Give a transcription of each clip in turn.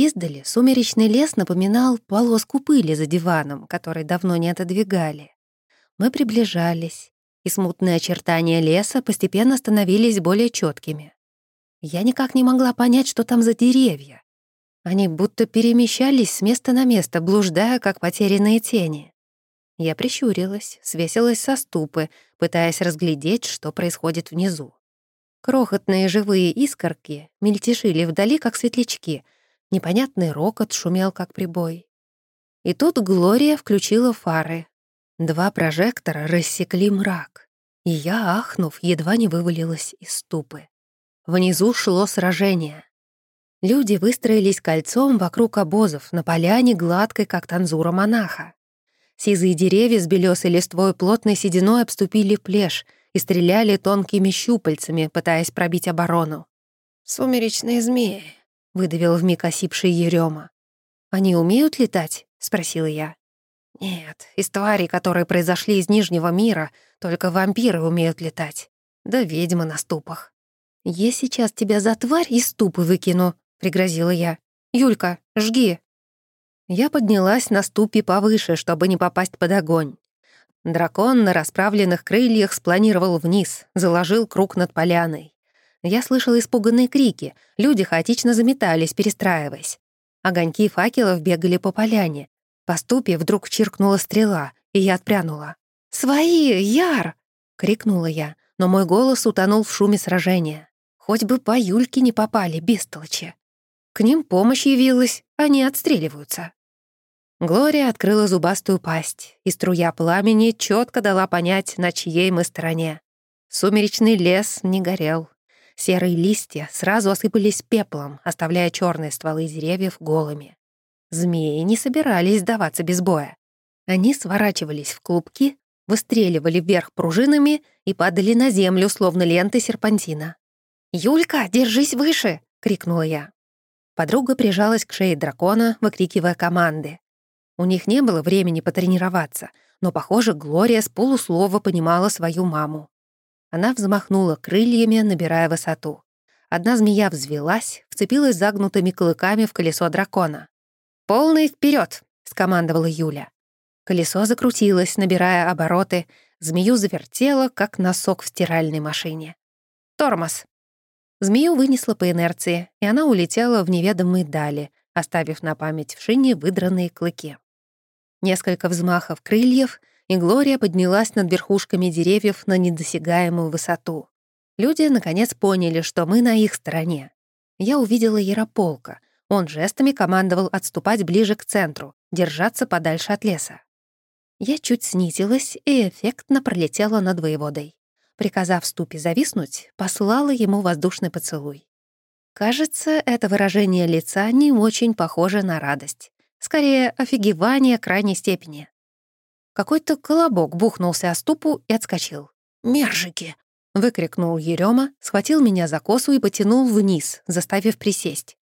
Издали сумеречный лес напоминал полоску пыли за диваном, который давно не отодвигали. Мы приближались, и смутные очертания леса постепенно становились более четкими. Я никак не могла понять, что там за деревья. Они будто перемещались с места на место, блуждая, как потерянные тени. Я прищурилась, свесилась со ступы, пытаясь разглядеть, что происходит внизу. Крохотные живые искорки мельтешили вдали, как светлячки. Непонятный рокот шумел, как прибой. И тут Глория включила фары. Два прожектора рассекли мрак. И я, ахнув, едва не вывалилась из ступы. Внизу шло сражение. Люди выстроились кольцом вокруг обозов на поляне гладкой, как танзура монаха. Сизые деревья с белесой листвой плотной сединой обступили плешь и стреляли тонкими щупальцами, пытаясь пробить оборону. «Сумеречные змеи», — выдавил вмиг осипший Ерёма. «Они умеют летать?» — спросила я. «Нет, из тварей, которые произошли из Нижнего мира, только вампиры умеют летать. Да ведьмы на ступах». «Я сейчас тебя за тварь из ступы выкину», — пригрозила я. «Юлька, жги». Я поднялась на ступи повыше, чтобы не попасть под огонь. Дракон на расправленных крыльях спланировал вниз, заложил круг над поляной. Я слышала испуганные крики, люди хаотично заметались, перестраиваясь. Огоньки факелов бегали по поляне. По ступе вдруг чиркнула стрела, и я отпрянула. «Свои, Яр!» — крикнула я, но мой голос утонул в шуме сражения. Хоть бы по Юльке не попали, бестолочи. К ним помощь явилась, они отстреливаются. Глория открыла зубастую пасть, и струя пламени четко дала понять, на чьей мы стороне. Сумеречный лес не горел. Серые листья сразу осыпались пеплом, оставляя черные стволы деревьев голыми. Змеи не собирались сдаваться без боя. Они сворачивались в клубки, выстреливали вверх пружинами и падали на землю, словно ленты серпантина. «Юлька, держись выше!» — крикнула я. Подруга прижалась к шее дракона, выкрикивая команды. У них не было времени потренироваться, но, похоже, Глория с полуслова понимала свою маму. Она взмахнула крыльями, набирая высоту. Одна змея взвелась, вцепилась загнутыми клыками в колесо дракона. «Полный вперед! скомандовала Юля. Колесо закрутилось, набирая обороты, змею завертело, как носок в стиральной машине. «Тормоз!» Змею вынесло по инерции, и она улетела в неведомые дали, оставив на память в шине выдранные клыки. Несколько взмахов крыльев, и Глория поднялась над верхушками деревьев на недосягаемую высоту. Люди, наконец, поняли, что мы на их стороне. Я увидела Ярополка. Он жестами командовал отступать ближе к центру, держаться подальше от леса. Я чуть снизилась и эффектно пролетела над воеводой. Приказав ступе зависнуть, послала ему воздушный поцелуй. Кажется, это выражение лица не очень похоже на радость. Скорее, офигевание крайней степени. Какой-то колобок бухнулся о ступу и отскочил. «Мержики!» — выкрикнул Ерёма, схватил меня за косу и потянул вниз, заставив присесть.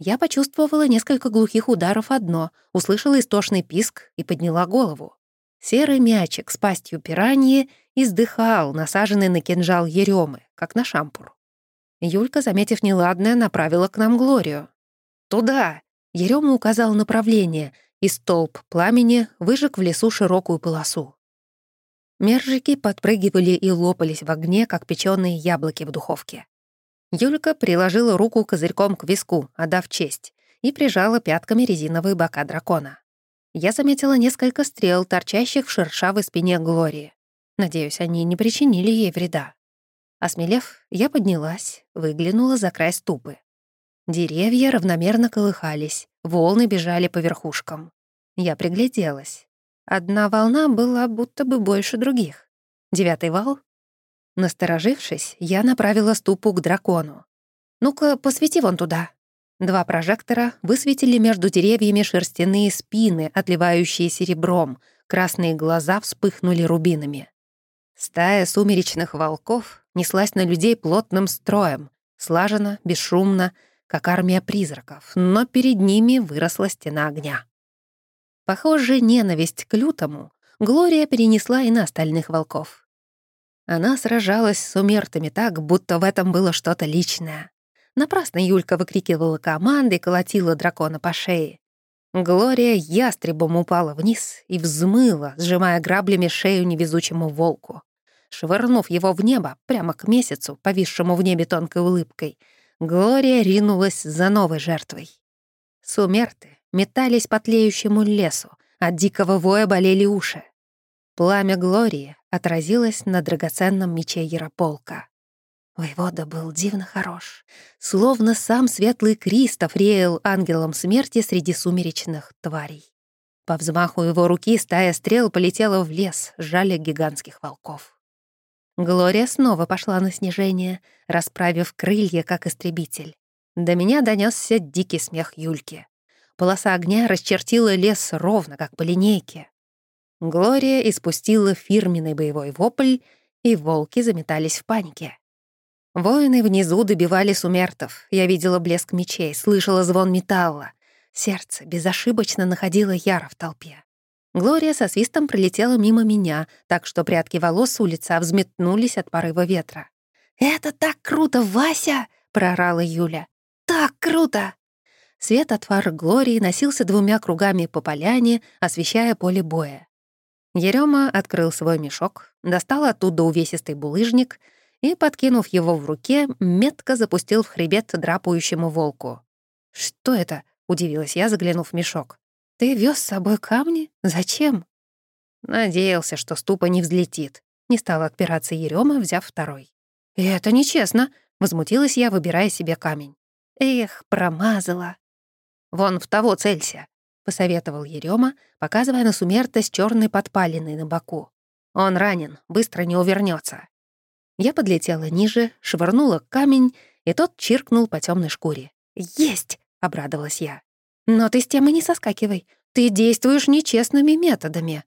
Я почувствовала несколько глухих ударов одно, услышала истошный писк и подняла голову. Серый мячик с пастью пираньи издыхал, насаженный на кинжал Ерёмы, как на шампур. Юлька, заметив неладное, направила к нам Глорию. «Туда!» Ерема указал направление, и столб пламени выжег в лесу широкую полосу. Мержики подпрыгивали и лопались в огне, как печеные яблоки в духовке. Юлька приложила руку козырьком к виску, отдав честь, и прижала пятками резиновые бока дракона. Я заметила несколько стрел, торчащих в шершавой спине Глории. Надеюсь, они не причинили ей вреда. Осмелев, я поднялась, выглянула за край ступы. Деревья равномерно колыхались, волны бежали по верхушкам. Я пригляделась. Одна волна была будто бы больше других. Девятый вал? Насторожившись, я направила ступу к дракону. «Ну-ка, посвети вон туда». Два прожектора высветили между деревьями шерстяные спины, отливающие серебром, красные глаза вспыхнули рубинами. Стая сумеречных волков неслась на людей плотным строем, слаженно, бесшумно, как армия призраков, но перед ними выросла стена огня. Похоже, ненависть к лютому Глория перенесла и на остальных волков. Она сражалась с умертами так, будто в этом было что-то личное. Напрасно Юлька выкрикивала команды и колотила дракона по шее. Глория ястребом упала вниз и взмыла, сжимая граблями шею невезучему волку. Швырнув его в небо, прямо к месяцу, повисшему в небе тонкой улыбкой, Глория ринулась за новой жертвой. Сумерты метались по тлеющему лесу, от дикого воя болели уши. Пламя Глории отразилось на драгоценном мече Ярополка. Воевода был дивно хорош, словно сам светлый Кристоф реял ангелом смерти среди сумеречных тварей. По взмаху его руки стая стрел полетела в лес, жали гигантских волков. Глория снова пошла на снижение, расправив крылья, как истребитель. До меня донесся дикий смех Юльки. Полоса огня расчертила лес ровно, как по линейке. Глория испустила фирменный боевой вопль, и волки заметались в панике. Воины внизу добивали сумертов. Я видела блеск мечей, слышала звон металла. Сердце безошибочно находило Яра в толпе. Глория со свистом пролетела мимо меня, так что прядки волос с улицы взметнулись от порыва ветра. «Это так круто, Вася!» — прорала Юля. «Так круто!» Свет от фар Глории носился двумя кругами по поляне, освещая поле боя. Ерема открыл свой мешок, достал оттуда увесистый булыжник и, подкинув его в руке, метко запустил в хребет драпающему волку. «Что это?» — удивилась я, заглянув в мешок. «Ты вез с собой камни? Зачем?» Надеялся, что ступа не взлетит. Не стал отпираться Ерема, взяв второй. «И это нечестно», — возмутилась я, выбирая себе камень. «Эх, промазала». «Вон в того целься», — посоветовал Ерема, показывая на сумерта с черной подпалиной на боку. «Он ранен, быстро не увернется. Я подлетела ниже, швырнула камень, и тот чиркнул по темной шкуре. «Есть!» — обрадовалась я. «Но ты с темы не соскакивай. Ты действуешь нечестными методами».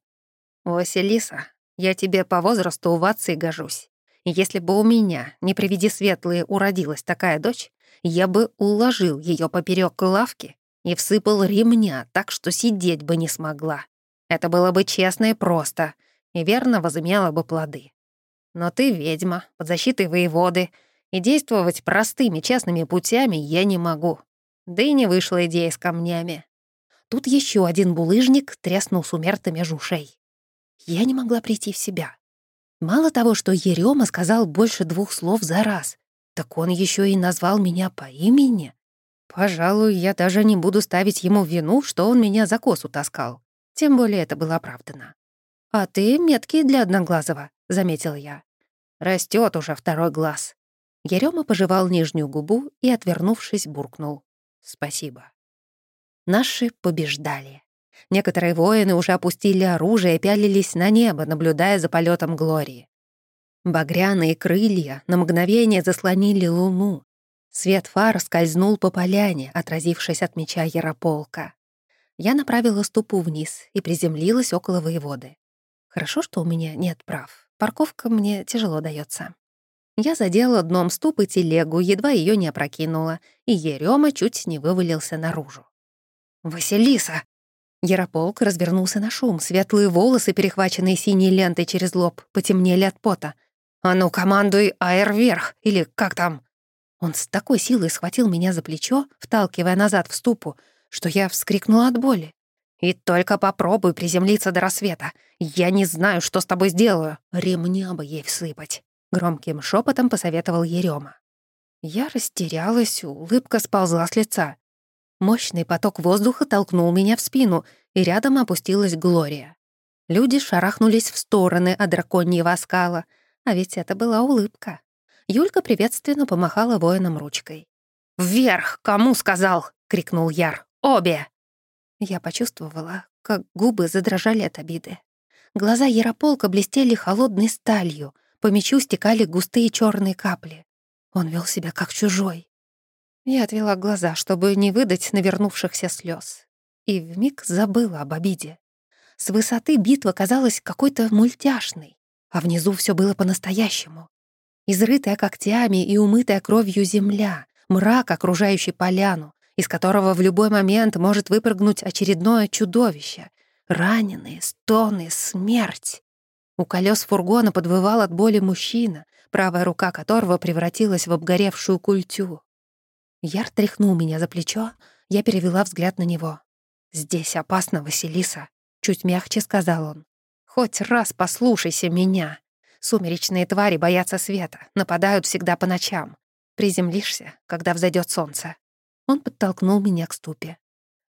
«Василиса, я тебе по возрасту в отцы гожусь. Если бы у меня, не приведи светлые, уродилась такая дочь, я бы уложил ее поперек лавки и всыпал ремня так, что сидеть бы не смогла. Это было бы честно и просто, и верно возымело бы плоды. Но ты ведьма, под защитой воеводы, и действовать простыми, честными путями я не могу. Да и не вышла идея с камнями. Тут еще один булыжник тряснул сумерта меж ушей. Я не могла прийти в себя. Мало того, что Ерема сказал больше двух слов за раз, так он еще и назвал меня по имени. Пожалуй, я даже не буду ставить ему вину, что он меня за косу таскал. Тем более это было оправдано. «А ты меткий для Одноглазого», — заметил я. Растет уже второй глаз». Ерема пожевал нижнюю губу и, отвернувшись, буркнул. «Спасибо». Наши побеждали. Некоторые воины уже опустили оружие и пялились на небо, наблюдая за полетом Глории. Багряные крылья на мгновение заслонили луну. Свет фар скользнул по поляне, отразившись от меча Ярополка. Я направила ступу вниз и приземлилась около воеводы. Хорошо, что у меня нет прав. Парковка мне тяжело дается. Я задела дном ступы телегу, едва ее не опрокинула, и Ерема чуть не вывалился наружу. «Василиса!» Ярополк развернулся на шум. Светлые волосы, перехваченные синей лентой через лоб, потемнели от пота. «А ну, командуй аэр вверх! Или как там?» Он с такой силой схватил меня за плечо, вталкивая назад в ступу, что я вскрикнула от боли. И только попробуй приземлиться до рассвета. Я не знаю, что с тобой сделаю. Ремня бы ей всыпать. Громким шепотом посоветовал Ерема. Я растерялась, улыбка сползла с лица. Мощный поток воздуха толкнул меня в спину, и рядом опустилась Глория. Люди шарахнулись в стороны от драконьего оскала, а ведь это была улыбка. Юлька приветственно помахала воинам ручкой. «Вверх! Кому сказал?» — крикнул Яр. «Обе!» Я почувствовала, как губы задрожали от обиды. Глаза Ярополка блестели холодной сталью, по мечу стекали густые черные капли. Он вел себя как чужой. Я отвела глаза, чтобы не выдать навернувшихся слез, и вмиг забыла об обиде. С высоты битва казалась какой-то мультяшной, а внизу все было по-настоящему. Изрытая когтями и умытая кровью земля, мрак, окружающий поляну, из которого в любой момент может выпрыгнуть очередное чудовище. Раненые, стоны, смерть. У колес фургона подвывал от боли мужчина, правая рука которого превратилась в обгоревшую культю. Яр тряхнул меня за плечо, я перевела взгляд на него. «Здесь опасно, Василиса», — чуть мягче сказал он. «Хоть раз послушайся меня. Сумеречные твари боятся света, нападают всегда по ночам. Приземлишься, когда взойдет солнце». Он подтолкнул меня к ступе.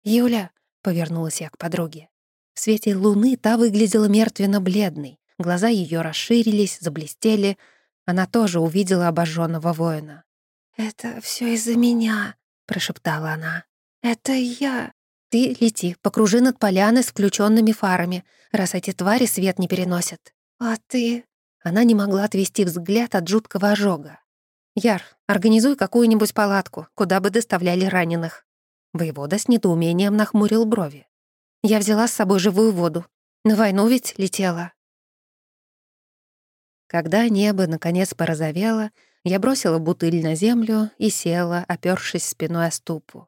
«Юля», — повернулась я к подруге. В свете луны та выглядела мертвенно-бледной. Глаза ее расширились, заблестели. Она тоже увидела обожженного воина. «Это все из-за меня», — прошептала она. «Это я». «Ты лети, покружи над поляной с включенными фарами, раз эти твари свет не переносят». «А ты...» Она не могла отвести взгляд от жуткого ожога. «Яр, организуй какую-нибудь палатку, куда бы доставляли раненых». Воевода с недоумением нахмурил брови. «Я взяла с собой живую воду. На войну ведь летела». Когда небо наконец порозовело, я бросила бутыль на землю и села, опёршись спиной о ступу.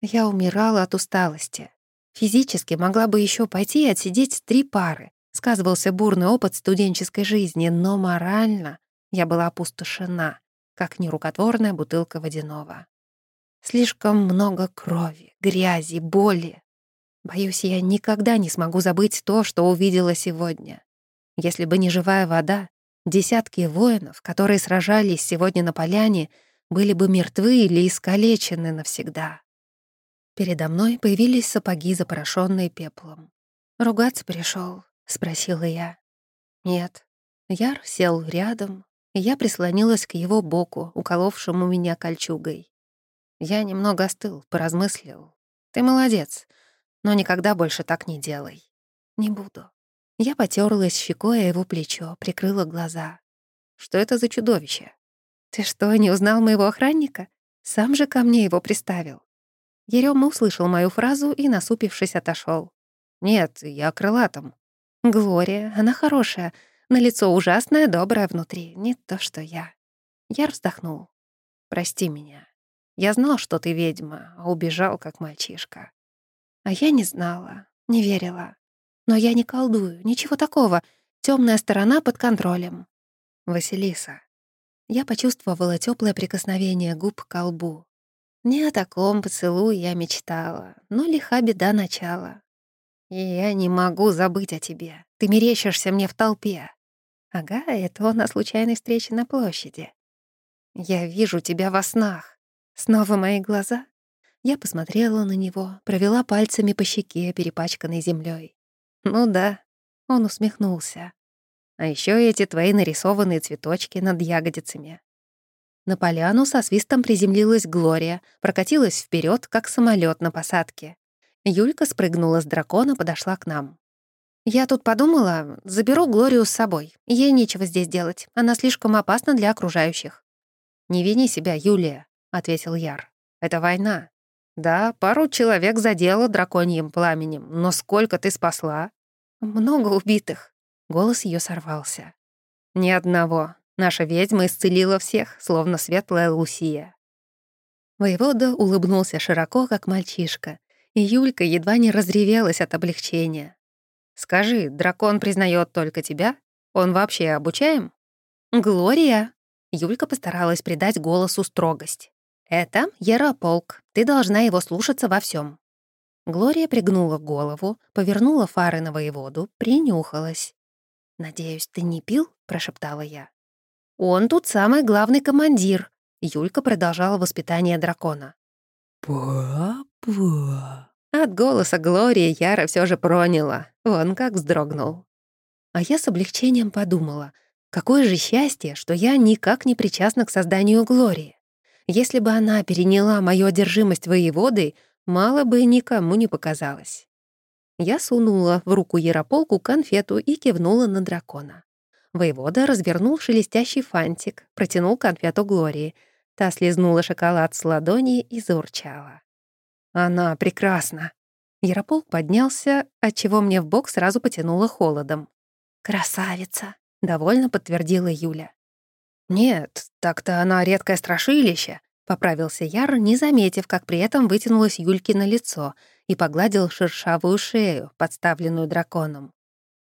Я умирала от усталости. Физически могла бы еще пойти и отсидеть три пары. Сказывался бурный опыт студенческой жизни, но морально я была опустошена, как нерукотворная бутылка водяного. Слишком много крови, грязи, боли. Боюсь, я никогда не смогу забыть то, что увидела сегодня. Если бы не живая вода, Десятки воинов, которые сражались сегодня на поляне, были бы мертвы или искалечены навсегда. Передо мной появились сапоги, запорошенные пеплом. «Ругаться пришел? спросила я. «Нет». Яр сел рядом, и я прислонилась к его боку, уколовшему меня кольчугой. Я немного остыл, поразмыслил. «Ты молодец, но никогда больше так не делай». «Не буду», я потерлась щекой о его плечо, прикрыла глаза. Что это за чудовище? Ты что, не узнал моего охранника? Сам же ко мне его приставил. Ерёма услышал мою фразу и, насупившись, отошел. «Нет, я крылатом». «Глория, она хорошая, на лицо ужасное, доброе внутри, не то что я». Я вздохнул. «Прости меня. Я знал, что ты ведьма, а убежал, как мальчишка». А я не знала, не верила. Но я не колдую, ничего такого. Темная сторона под контролем. Василиса. Я почувствовала теплое прикосновение губ к колбу. Не о таком поцелуе я мечтала, но лиха беда начала. И я не могу забыть о тебе. Ты мерещишься мне в толпе. Ага, это он на случайной встрече на площади. Я вижу тебя во снах. Снова мои глаза. Я посмотрела на него, провела пальцами по щеке, перепачканной землей. «Ну да», — он усмехнулся. «А еще эти твои нарисованные цветочки над ягодицами». На поляну со свистом приземлилась Глория, прокатилась вперед, как самолет на посадке. Юлька спрыгнула с дракона, подошла к нам. «Я тут подумала, заберу Глорию с собой. Ей нечего здесь делать, она слишком опасна для окружающих». «Не вини себя, Юлия», — ответил Яр. «Это война. Да, пару человек задело драконьим пламенем, но сколько ты спасла? Много убитых. Голос ее сорвался. Ни одного. Наша ведьма исцелила всех, словно светлая Лусия. Воевода улыбнулся широко, как мальчишка, и Юлька едва не разревелась от облегчения. «Скажи, дракон признает только тебя? Он вообще обучаем?» «Глория!» Юлька постаралась придать голосу строгость. «Это Ярополк. Ты должна его слушаться во всем. Глория пригнула голову, повернула фары на воеводу, принюхалась. «Надеюсь, ты не пил?» — прошептала я. «Он тут самый главный командир», — Юлька продолжала воспитание дракона. «Папа!» От голоса Глории Яра все же проняла. Вон как вздрогнул. А я с облегчением подумала, какое же счастье, что я никак не причастна к созданию Глории. Если бы она переняла мою одержимость воеводой, мало бы никому не показалось. Я сунула в руку Ярополку конфету и кивнула на дракона. Воевода развернул шелестящий фантик, протянул конфету Глории. Та слезнула шоколад с ладони и заурчала. «Она прекрасна!» Ярополк поднялся, отчего мне в бок сразу потянуло холодом. «Красавица!» — довольно подтвердила Юля. «Нет, так-то она редкое страшилище», — поправился Яр, не заметив, как при этом вытянулось Юлькино лицо и погладил шершавую шею, подставленную драконом.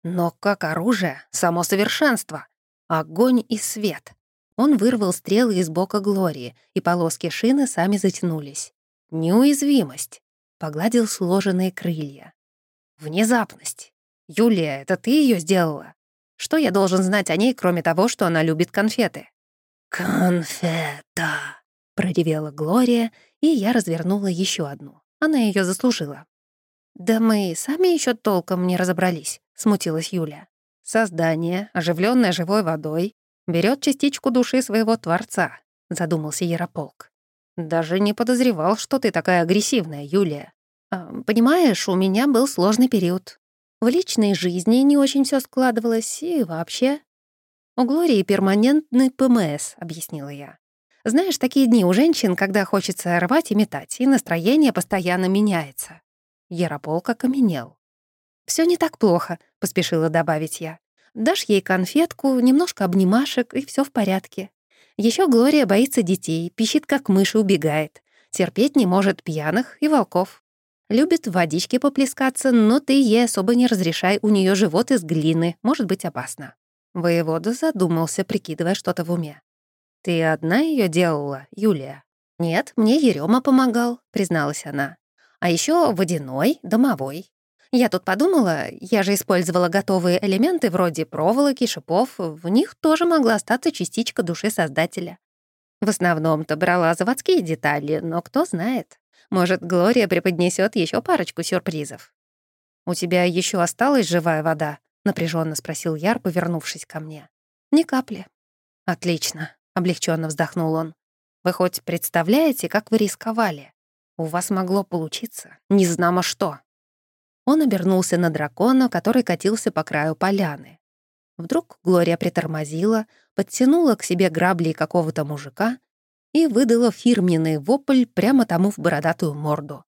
«Но как оружие — само совершенство. Огонь и свет. Он вырвал стрелы из бока Глории, и полоски шины сами затянулись. Неуязвимость. Погладил сложенные крылья. Внезапность. Юлия, это ты ее сделала? Что я должен знать о ней, кроме того, что она любит конфеты? «Конфета!» — проревела Глория, и я развернула еще одну. Она ее заслужила. «Да мы сами еще толком не разобрались», — смутилась Юля. «Создание, оживленное живой водой, берет частичку души своего Творца», — задумался Ярополк. «Даже не подозревал, что ты такая агрессивная, Юлия. А, понимаешь, у меня был сложный период. В личной жизни не очень все складывалось, и вообще...» «У Глории перманентный ПМС», — объяснила я. «Знаешь, такие дни у женщин, когда хочется рвать и метать, и настроение постоянно меняется. Ярополк окаменел. Все не так плохо», — поспешила добавить я. «Дашь ей конфетку, немножко обнимашек, и все в порядке. Еще Глория боится детей, пищит как мышь и убегает. Терпеть не может пьяных и волков. Любит в водичке поплескаться, но ты ей особо не разрешай, у нее живот из глины, может быть опасно». Воевода задумался, прикидывая что-то в уме. «Ты одна ее делала, Юлия?» «Нет, мне Ерема помогал», — призналась она. А еще водяной, домовой. Я тут подумала, я же использовала готовые элементы вроде проволоки, шипов, в них тоже могла остаться частичка души создателя. В основном-то брала заводские детали, но кто знает. Может, Глория преподнесет еще парочку сюрпризов. «У тебя еще осталась живая вода?» — напряженно спросил Яр, повернувшись ко мне. «Ни капли». «Отлично», — облегченно вздохнул он. «Вы хоть представляете, как вы рисковали? У вас могло получиться незнамо что». Он обернулся на дракона, который катился по краю поляны. Вдруг Глория притормозила, подтянула к себе грабли какого-то мужика и выдала фирменный вопль прямо тому в бородатую морду.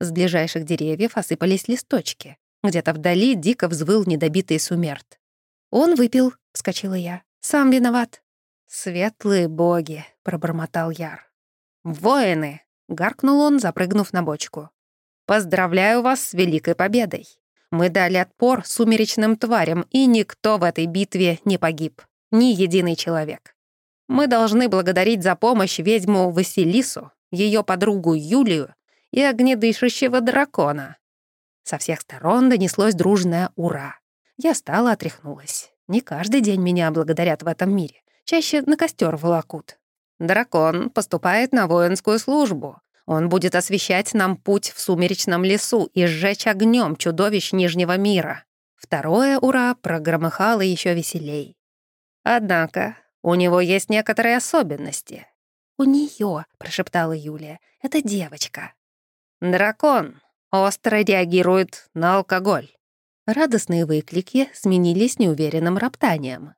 С ближайших деревьев осыпались листочки. Где-то вдали дико взвыл недобитый сумерт. «Он выпил», — вскочила я. «Сам виноват». «Светлые боги», — пробормотал Яр. «Воины!» Гаркнул он, запрыгнув на бочку. «Поздравляю вас с великой победой. Мы дали отпор сумеречным тварям, и никто в этой битве не погиб. Ни единый человек. Мы должны благодарить за помощь ведьму Василису, ее подругу Юлию и огнедышащего дракона». Со всех сторон донеслось дружное «Ура!». Я стала отряхнулась. Не каждый день меня благодарят в этом мире. Чаще на костер волокут. Дракон поступает на воинскую службу. Он будет освещать нам путь в сумеречном лесу и сжечь огнем чудовищ Нижнего мира. Второе «Ура» прогромыхало еще веселей. Однако у него есть некоторые особенности. «У нее, прошептала Юлия, — «это девочка». «Дракон остро реагирует на алкоголь». Радостные выклики сменились неуверенным роптанием.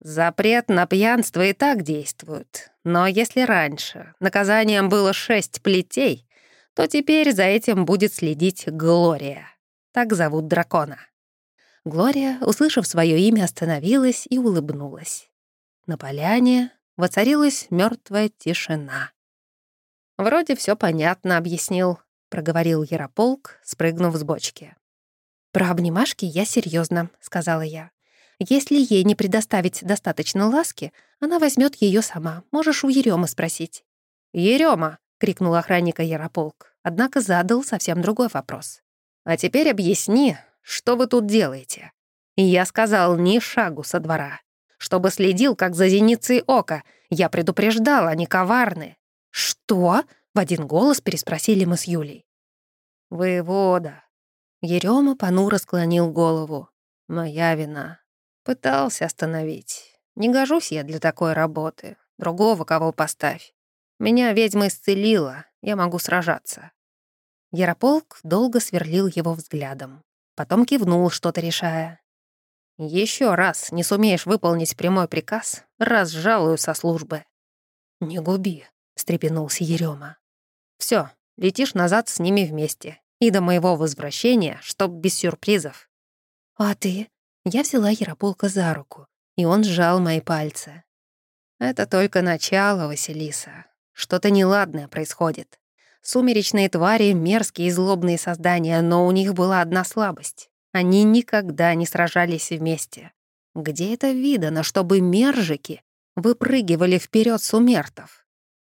Запрет на пьянство и так действует. Но если раньше наказанием было шесть плетей, то теперь за этим будет следить Глория. Так зовут дракона. Глория, услышав свое имя, остановилась и улыбнулась. На поляне воцарилась мертвая тишина. «Вроде все понятно», — объяснил, — проговорил Ярополк, спрыгнув с бочки. «Про обнимашки я серьезно, сказала я. Если ей не предоставить достаточно ласки, она возьмет ее сама. Можешь у Ерема спросить». «Ерема!» — крикнул охранника Ярополк, однако задал совсем другой вопрос. «А теперь объясни, что вы тут делаете?» Я сказал ни шагу со двора. Чтобы следил, как за зеницей ока. Я предупреждал, они коварны. «Что?» — в один голос переспросили мы с Юлей. «Воевода». Ерема понуро склонил голову. «Моя вина. Пытался остановить. Не гожусь я для такой работы. Другого кого поставь. Меня ведьма исцелила, я могу сражаться». Ярополк долго сверлил его взглядом. Потом кивнул, что-то решая. Еще раз не сумеешь выполнить прямой приказ, разжалую со службы». «Не губи», — встрепенулся Ерема. Все, летишь назад с ними вместе. И до моего возвращения, чтоб без сюрпризов». «А ты?» Я взяла Ярополка за руку, и он сжал мои пальцы. «Это только начало, Василиса. Что-то неладное происходит. Сумеречные твари — мерзкие и злобные создания, но у них была одна слабость. Они никогда не сражались вместе. Где это видано, чтобы мержики выпрыгивали вперед сумертов.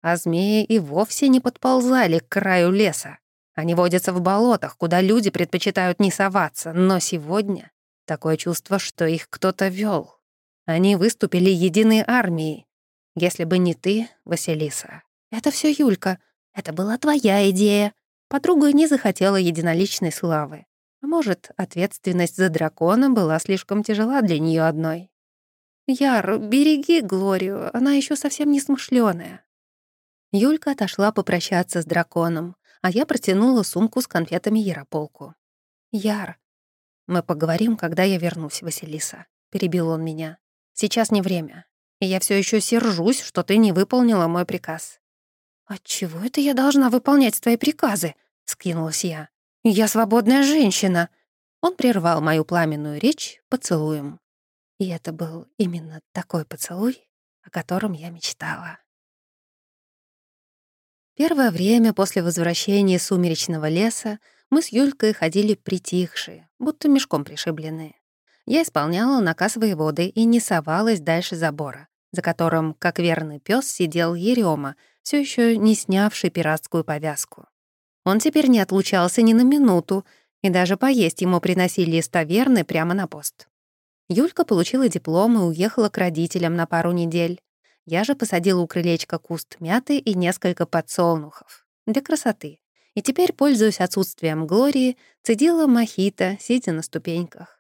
А змеи и вовсе не подползали к краю леса. Они водятся в болотах, куда люди предпочитают не соваться, но сегодня такое чувство, что их кто-то вел. Они выступили единой армией. Если бы не ты, Василиса. Это все Юлька. Это была твоя идея. Подруга не захотела единоличной славы. А может, ответственность за дракона была слишком тяжела для нее одной. «Яр, береги Глорию, она еще совсем не смышленая. Юлька отошла попрощаться с драконом, а я протянула сумку с конфетами Ярополку. «Яр, мы поговорим, когда я вернусь, Василиса», — перебил он меня. «Сейчас не время, и я все еще сержусь, что ты не выполнила мой приказ». «Отчего это я должна выполнять твои приказы?» — скинулась я. «Я свободная женщина!» Он прервал мою пламенную речь поцелуем. И это был именно такой поцелуй, о котором я мечтала. Первое время после возвращения сумеречного леса мы с Юлькой ходили притихшие, будто мешком пришибленные. Я исполняла наказ воеводы и не совалась дальше забора, за которым, как верный пес, сидел Ерема, все еще не снявший пиратскую повязку. Он теперь не отлучался ни на минуту, и даже поесть ему приносили из таверны прямо на пост. Юлька получила диплом и уехала к родителям на пару недель. Я же посадила у крылечка куст мяты и несколько подсолнухов. Для красоты. И теперь, пользуясь отсутствием Глории, цедила мохито, сидя на ступеньках.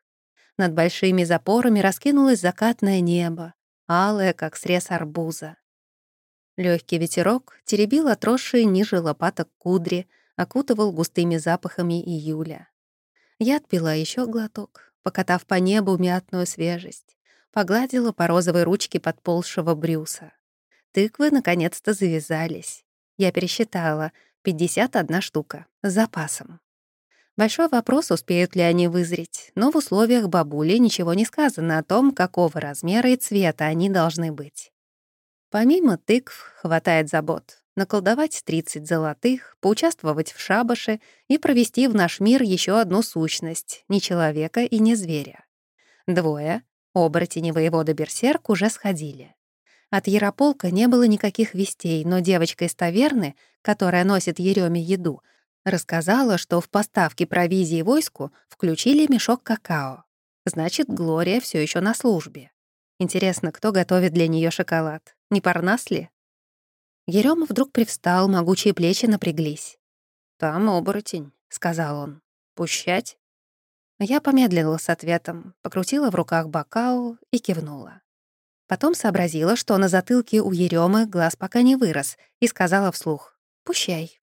Над большими запорами раскинулось закатное небо, алое, как срез арбуза. Легкий ветерок теребил отросшие ниже лопаток кудри, окутывал густыми запахами июля. Я отпила еще глоток, покатав по небу мятную свежесть, погладила по розовой ручке подползшего брюса. Тыквы наконец-то завязались. Я пересчитала — 51 штука, с запасом. Большой вопрос, успеют ли они вызреть, но в условиях бабули ничего не сказано о том, какого размера и цвета они должны быть. Помимо тыкв хватает забот наколдовать 30 золотых, поучаствовать в шабаше и провести в наш мир еще одну сущность, не человека и не зверя. Двое, оборотень и воевода Берсерк, уже сходили. От Ярополка не было никаких вестей, но девочка из таверны, которая носит Ереме еду, рассказала, что в поставке провизии войску включили мешок какао. Значит, Глория все еще на службе. Интересно, кто готовит для нее шоколад? Не Парнас ли? Ерёма вдруг привстал, могучие плечи напряглись. «Там оборотень», — сказал он. «Пущать?» Я помедлила с ответом, покрутила в руках бокал и кивнула. Потом сообразила, что на затылке у Ерёмы глаз пока не вырос, и сказала вслух «Пущай».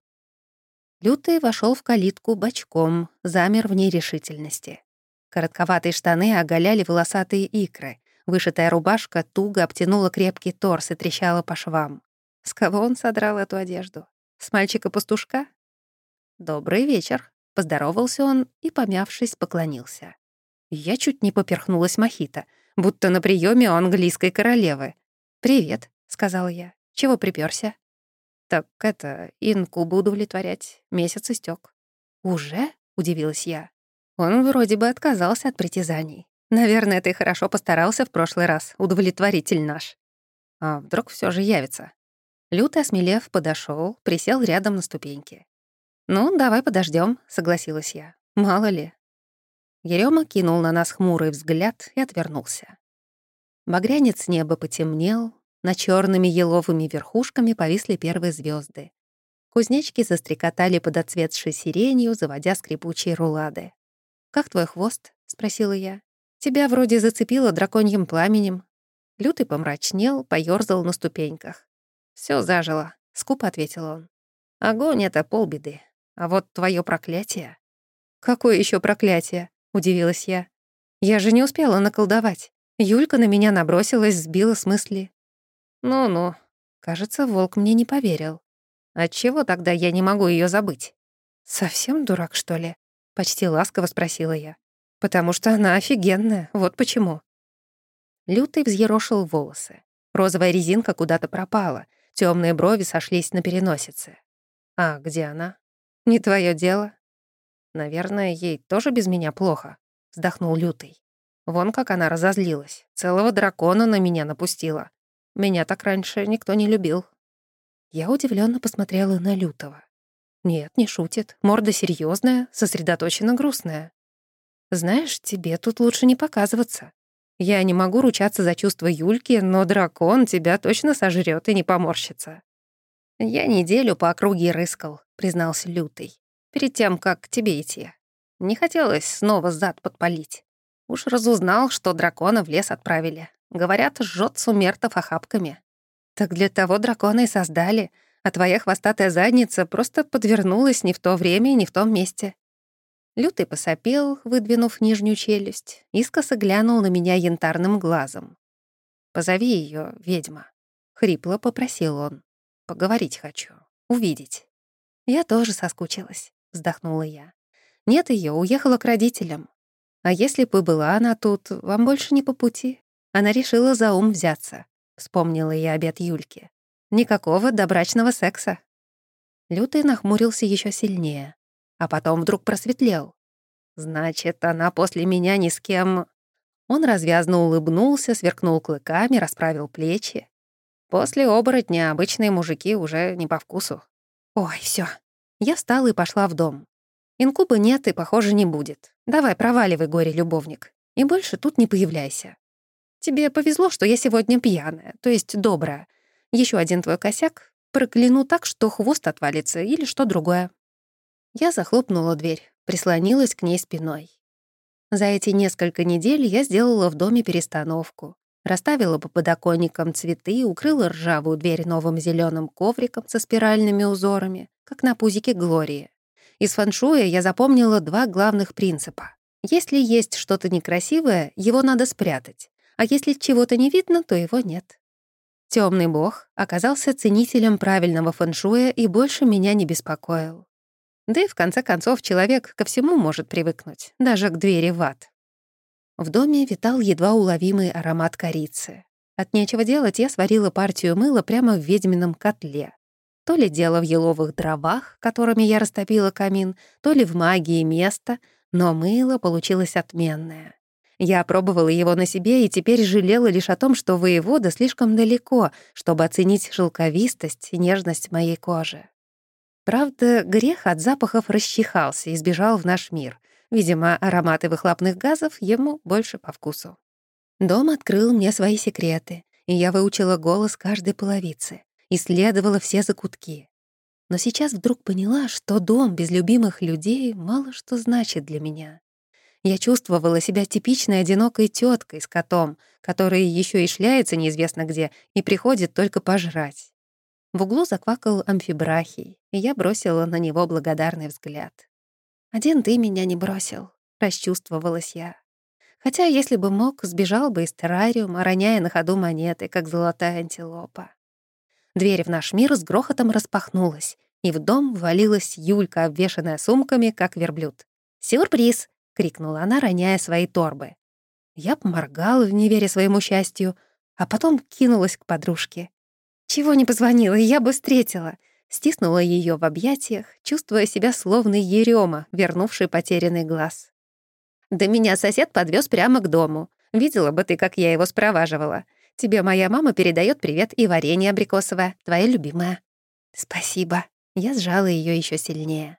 Лютый вошел в калитку бочком, замер в нерешительности. Коротковатые штаны оголяли волосатые икры, вышитая рубашка туго обтянула крепкий торс и трещала по швам. С кого он содрал эту одежду? С мальчика-пастушка? «Добрый вечер», — поздоровался он и, помявшись, поклонился. Я чуть не поперхнулась мохито, будто на приеме у английской королевы. «Привет», — сказал я. «Чего припёрся?» «Так это, инкубу удовлетворять. Месяц истёк». «Уже?» — удивилась я. Он вроде бы отказался от притязаний. Наверное, ты хорошо постарался в прошлый раз, удовлетворитель наш. А вдруг всё же явится? Лютый, осмелев, подошел, присел рядом на ступеньке. «Ну, давай подождем, согласилась я. «Мало ли». Ерема кинул на нас хмурый взгляд и отвернулся. Багрянец неба потемнел, на черными еловыми верхушками повисли первые звезды. Кузнечки застрекотали под отцветшей сиренью, заводя скрипучие рулады. «Как твой хвост?» — спросила я. «Тебя вроде зацепило драконьим пламенем». Лютый помрачнел, поёрзал на ступеньках. Все зажило», — скупо ответил он. «Огонь — это полбеды. А вот твое проклятие...» «Какое еще проклятие?» — удивилась я. «Я же не успела наколдовать. Юлька на меня набросилась, сбила с мысли». «Ну-ну». Кажется, волк мне не поверил. «Отчего тогда я не могу ее забыть?» «Совсем дурак, что ли?» — почти ласково спросила я. «Потому что она офигенная, вот почему». Лютый взъерошил волосы. Розовая резинка куда-то пропала, Темные брови сошлись на переносице. «А где она?» «Не твое дело». «Наверное, ей тоже без меня плохо», — вздохнул Лютый. «Вон как она разозлилась. Целого дракона на меня напустила. Меня так раньше никто не любил». Я удивленно посмотрела на Лютого. Нет, не шутит. Морда серьезная, сосредоточенно грустная. Знаешь, тебе тут лучше не показываться. Я не могу ручаться за чувства Юльки, но дракон тебя точно сожрет и не поморщится. Я неделю по округе рыскал, признался Лютый, перед тем, как к тебе идти. Не хотелось снова зад подпалить. Уж разузнал, что дракона в лес отправили. Говорят, жжет сумертов охапками. Так для того дракона и создали, а твоя хвостатая задница просто подвернулась не в то время и не в том месте. Лютый посопел, выдвинув нижнюю челюсть, искоса глянул на меня янтарным глазом. «Позови ее, ведьма», — хрипло попросил он. «Поговорить хочу, увидеть». «Я тоже соскучилась», — вздохнула я. «Нет ее, уехала к родителям. А если бы была она тут, вам больше не по пути. Она решила за ум взяться», — вспомнила я обед Юльки. «Никакого добрачного секса». Лютый нахмурился еще сильнее а потом вдруг просветлел. «Значит, она после меня ни с кем...» Он развязно улыбнулся, сверкнул клыками, расправил плечи. После оборотня обычные мужики уже не по вкусу. Ой, все. Я встала и пошла в дом. Инкуба нет и, похоже, не будет. Давай, проваливай, горе-любовник. И больше тут не появляйся. Тебе повезло, что я сегодня пьяная, то есть добрая. Еще один твой косяк, прокляну так, что хвост отвалится или что другое. Я захлопнула дверь, прислонилась к ней спиной. За эти несколько недель я сделала в доме перестановку. Расставила по подоконникам цветы, укрыла ржавую дверь новым зеленым ковриком со спиральными узорами, как на пузике Глории. Из фэншуя я запомнила два главных принципа. Если есть что-то некрасивое, его надо спрятать, а если чего-то не видно, то его нет. Темный бог оказался ценителем правильного фэншуя и больше меня не беспокоил. Да и в конце концов человек ко всему может привыкнуть, даже к двери в ад. В доме витал едва уловимый аромат корицы. От нечего делать я сварила партию мыла прямо в ведьмином котле. То ли дело в еловых дровах, которыми я растопила камин, то ли в магии места, но мыло получилось отменное. Я пробовала его на себе и теперь жалела лишь о том, что воевода слишком далеко, чтобы оценить шелковистость и нежность моей кожи. Правда, грех от запахов расчихался и сбежал в наш мир. Видимо, ароматы выхлопных газов ему больше по вкусу. Дом открыл мне свои секреты, и я выучила голос каждой половицы, исследовала все закутки. Но сейчас вдруг поняла, что дом без любимых людей мало что значит для меня. Я чувствовала себя типичной одинокой теткой с котом, который еще и шляется неизвестно где и приходит только пожрать. В углу заквакал амфибрахий, и я бросила на него благодарный взгляд. «Один ты меня не бросил», — расчувствовалась я. Хотя, если бы мог, сбежал бы из террариума, роняя на ходу монеты, как золотая антилопа. Дверь в наш мир с грохотом распахнулась, и в дом ввалилась Юлька, обвешанная сумками, как верблюд. «Сюрприз!» — крикнула она, роняя свои торбы. Я поморгала, не веря своему счастью, а потом кинулась к подружке. Чего не позвонила, я бы встретила. Стиснула ее в объятиях, чувствуя себя словно ерема, вернувший потерянный глаз. Да меня сосед подвез прямо к дому. Видела бы ты, как я его спроваживала. Тебе моя мама передает привет и варенье абрикосовое, твоя любимая. Спасибо. Я сжала ее еще сильнее.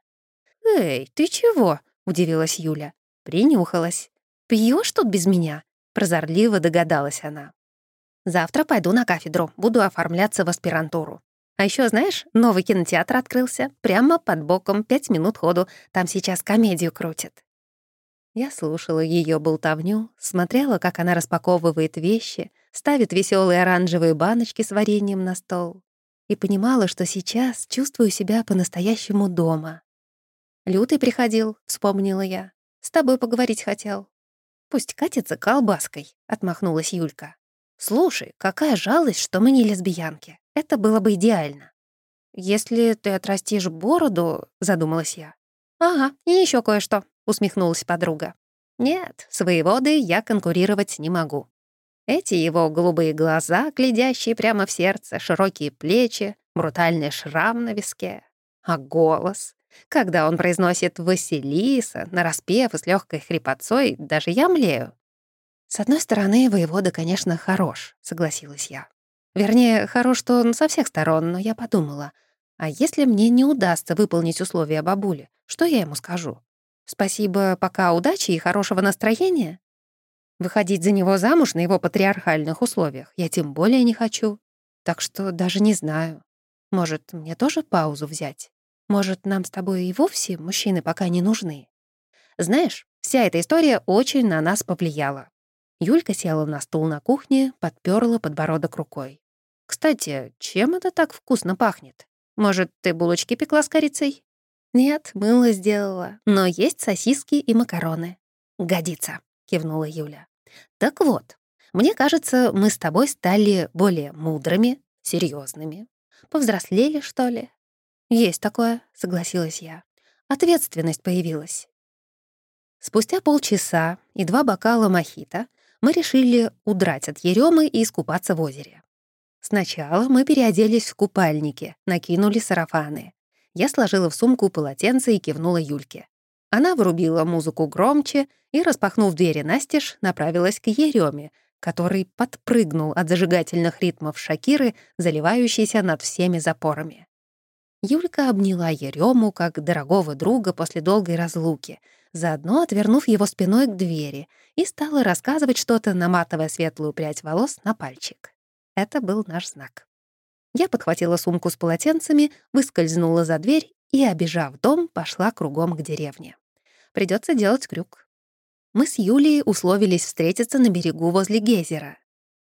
Эй, ты чего? удивилась Юля. Принюхалась. Пьешь тут без меня? Прозорливо догадалась она. Завтра пойду на кафедру, буду оформляться в аспирантуру. А еще, знаешь, новый кинотеатр открылся. Прямо под боком, пять минут ходу. Там сейчас комедию крутят. Я слушала ее болтовню, смотрела, как она распаковывает вещи, ставит веселые оранжевые баночки с вареньем на стол. И понимала, что сейчас чувствую себя по-настоящему дома. «Лютый приходил», — вспомнила я. «С тобой поговорить хотел». «Пусть катится колбаской», — отмахнулась Юлька. «Слушай, какая жалость, что мы не лесбиянки. Это было бы идеально». «Если ты отрастишь бороду», — задумалась я. «Ага, и еще кое-что», — усмехнулась подруга. «Нет, с воеводой я конкурировать не могу. Эти его голубые глаза, глядящие прямо в сердце, широкие плечи, брутальный шрам на виске. А голос? Когда он произносит «Василиса», нараспев и с легкой хрипотцой, даже я млею. «С одной стороны, воевода, конечно, хорош», — согласилась я. Вернее, хорош, что он со всех сторон, но я подумала, а если мне не удастся выполнить условия бабули, что я ему скажу? Спасибо, пока удачи и хорошего настроения? Выходить за него замуж на его патриархальных условиях я тем более не хочу. Так что даже не знаю. Может, мне тоже паузу взять? Может, нам с тобой и вовсе мужчины пока не нужны? Знаешь, вся эта история очень на нас повлияла. Юлька села на стул на кухне, подперла подбородок рукой. «Кстати, чем это так вкусно пахнет? Может, ты булочки пекла с корицей?» «Нет, мыло сделала, но есть сосиски и макароны». «Годится», — кивнула Юля. «Так вот, мне кажется, мы с тобой стали более мудрыми, серьезными, повзрослели, что ли?» «Есть такое», — согласилась я. «Ответственность появилась». Спустя полчаса и два бокала мохито мы решили удрать от Еремы и искупаться в озере. Сначала мы переоделись в купальники, накинули сарафаны. Я сложила в сумку полотенце и кивнула Юльке. Она врубила музыку громче и, распахнув двери настежь, направилась к Ереме, который подпрыгнул от зажигательных ритмов Шакиры, заливающейся над всеми запорами. Юлька обняла Ерему как дорогого друга после долгой разлуки, заодно отвернув его спиной к двери, и стала рассказывать что-то, наматывая светлую прядь волос на пальчик. Это был наш знак. Я подхватила сумку с полотенцами, выскользнула за дверь и, обежав дом, пошла кругом к деревне. Придется делать крюк. Мы с Юлией условились встретиться на берегу возле гейзера.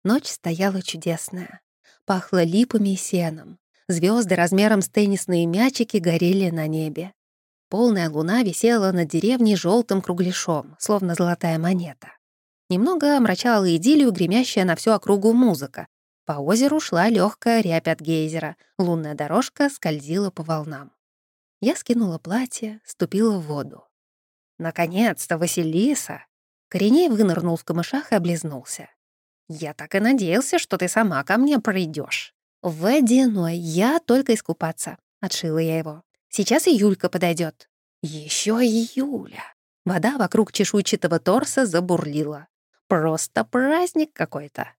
Ночь стояла чудесная. Пахло липами и сеном. Звезды размером с теннисные мячики горели на небе. Полная луна висела над деревней желтым кругляшом, словно золотая монета. Немного омрачала идиллию гремящая на всю округу музыка. По озеру шла легкая рябь от гейзера, лунная дорожка скользила по волнам. Я скинула платье, ступила в воду. «Наконец-то, Василиса!» Кореней вынырнул в камышах и облизнулся. «Я так и надеялся, что ты сама ко мне придешь. «Водяной, я только искупаться», — отшила я его. «Сейчас и Юлька подойдет. Еще и Юля». Вода вокруг чешуйчатого торса забурлила. Просто праздник какой-то.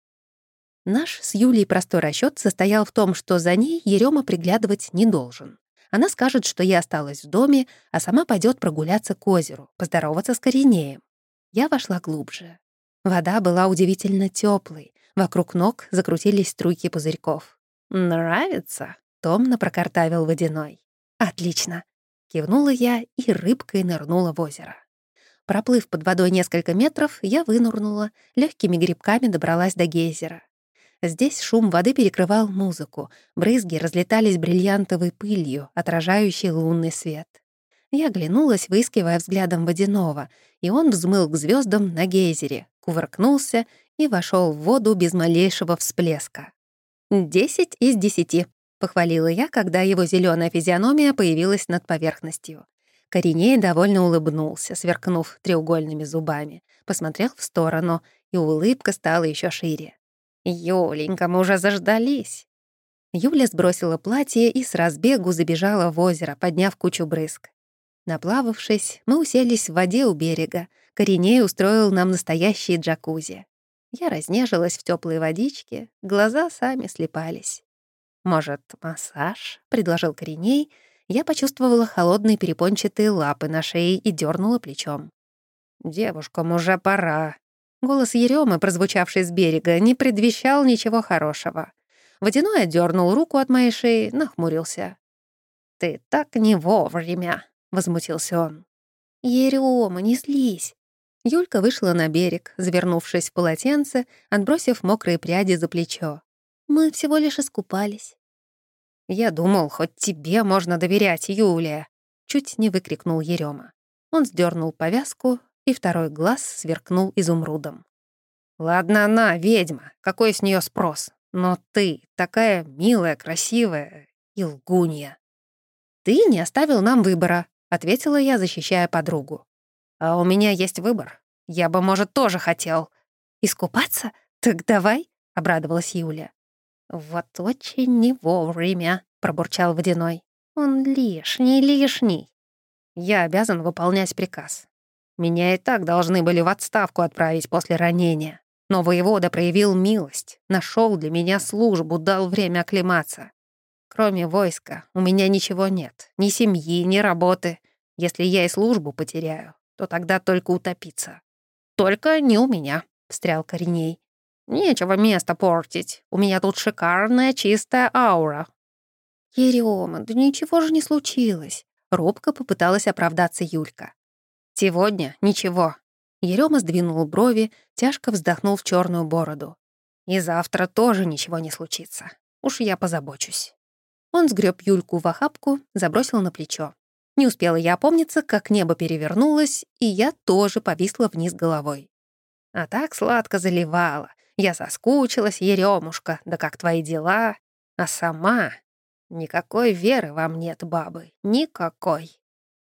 Наш с Юлей простой расчет состоял в том, что за ней Ерема приглядывать не должен. Она скажет, что я осталась в доме, а сама пойдет прогуляться к озеру, поздороваться с Коренеем. Я вошла глубже. Вода была удивительно теплой, вокруг ног закрутились струйки пузырьков. «Нравится?» — томно прокартавил водяной. «Отлично!» — кивнула я и рыбкой нырнула в озеро. Проплыв под водой несколько метров, я вынурнула, легкими грибками добралась до гейзера. Здесь шум воды перекрывал музыку, брызги разлетались бриллиантовой пылью, отражающей лунный свет. Я оглянулась, выискивая взглядом водяного, и он взмыл к звездам на гейзере, кувыркнулся и вошел в воду без малейшего всплеска. «Десять из десяти», — похвалила я, когда его зеленая физиономия появилась над поверхностью. Кореней довольно улыбнулся, сверкнув треугольными зубами, посмотрел в сторону, и улыбка стала еще шире. «Юленька, мы уже заждались!» Юля сбросила платье и с разбегу забежала в озеро, подняв кучу брызг. Наплававшись, мы уселись в воде у берега. Кореней устроил нам настоящие джакузи. Я разнежилась в теплой водичке, глаза сами слепались. «Может, массаж?» — предложил Кореней. Я почувствовала холодные перепончатые лапы на шее и дернула плечом. «Девушкам уже пора». Голос Еремы, прозвучавший с берега, не предвещал ничего хорошего. Водяной отдернул руку от моей шеи, нахмурился. «Ты так не вовремя», — возмутился он. «Ерема, не злись. Юлька вышла на берег, завернувшись в полотенце, отбросив мокрые пряди за плечо. «Мы всего лишь искупались». «Я думал, хоть тебе можно доверять, Юлия!» Чуть не выкрикнул Ерема. Он сдернул повязку, и второй глаз сверкнул изумрудом. «Ладно она, ведьма, какой с нее спрос? Но ты такая милая, красивая и лгунья». «Ты не оставил нам выбора», — ответила я, защищая подругу. А у меня есть выбор. Я бы, может, тоже хотел. Искупаться? Так давай, — обрадовалась Юля. Вот очень не вовремя, — пробурчал Водяной. Он лишний, лишний. Я обязан выполнять приказ. Меня и так должны были в отставку отправить после ранения. Но воевода проявил милость, нашел для меня службу, дал время оклематься. Кроме войска у меня ничего нет, ни семьи, ни работы. Если я и службу потеряю, то тогда только утопиться. Только не у меня, — встрял Кореней. Нечего место портить. У меня тут шикарная чистая аура. Ерема, да ничего же не случилось. Робко попыталась оправдаться Юлька. Сегодня ничего. Ерема сдвинул брови, тяжко вздохнул в черную бороду. И завтра тоже ничего не случится. Уж я позабочусь. Он сгреб Юльку в охапку, забросил на плечо. Не успела я опомниться, как небо перевернулось, и я тоже повисла вниз головой. А так сладко заливала. Я соскучилась, Еремушка, да как твои дела? А сама... Никакой веры вам нет, бабы, никакой.